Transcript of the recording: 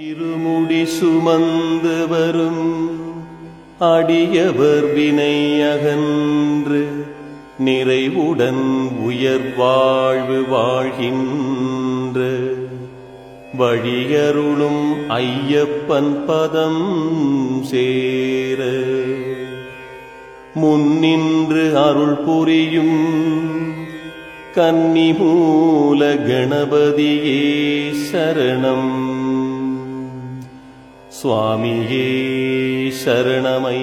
இருமுடி சுமந்து வரும் அடியவர் வினை அகன்று நிறைவுடன் உயர் வாழ்வு வாழ்கின்ற. வழியருளும் ஐயப்பன் பதம் சேர. முன்னின்று அருள் புரியும் கன்னிமூல கணபதியே சரணம். स्वामीहे शरणमय